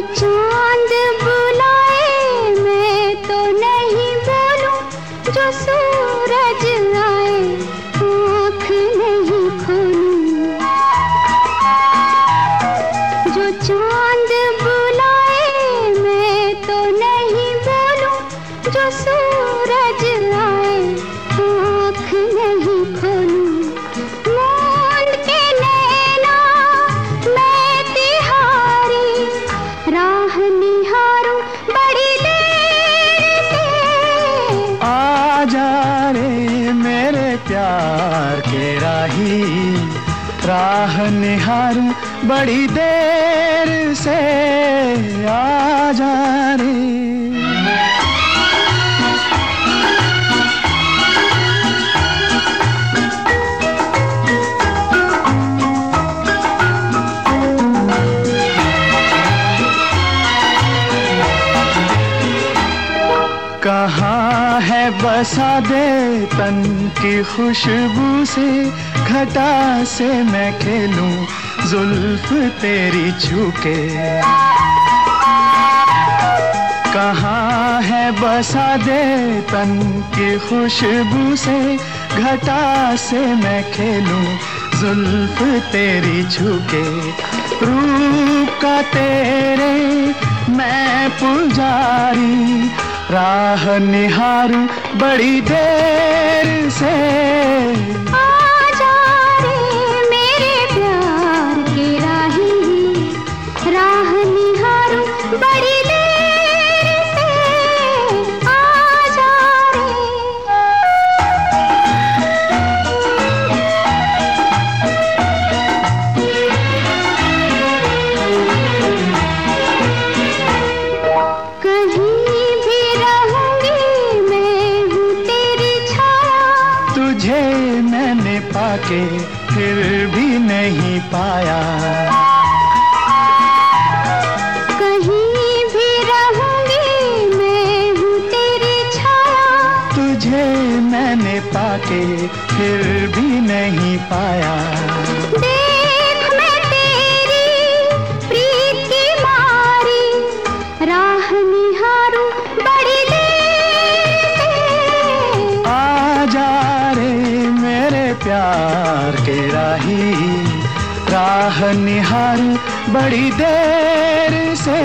चाँद बुला राह निहारूं बड़ी देर से आ जा रे। कहाँ है बसा दे तन की खुशबू से, घटा से मैं खेलूं जुल्फ तेरी छूके। कहाँ है बसा दे तन की खुशबू से, घटा से मैं खेलूं जुल्फ तेरी छूके। रूप का तेरे मैं पुजारी राह निहारूं बड़ी देर से। तुझे मैंने पाके फिर भी नहीं पाया। कहीं भी रहूँगी मैं हूँ तेरी छाया। तुझे मैंने पाके फिर भी नहीं पाया। राही राह निहार बड़ी देर से।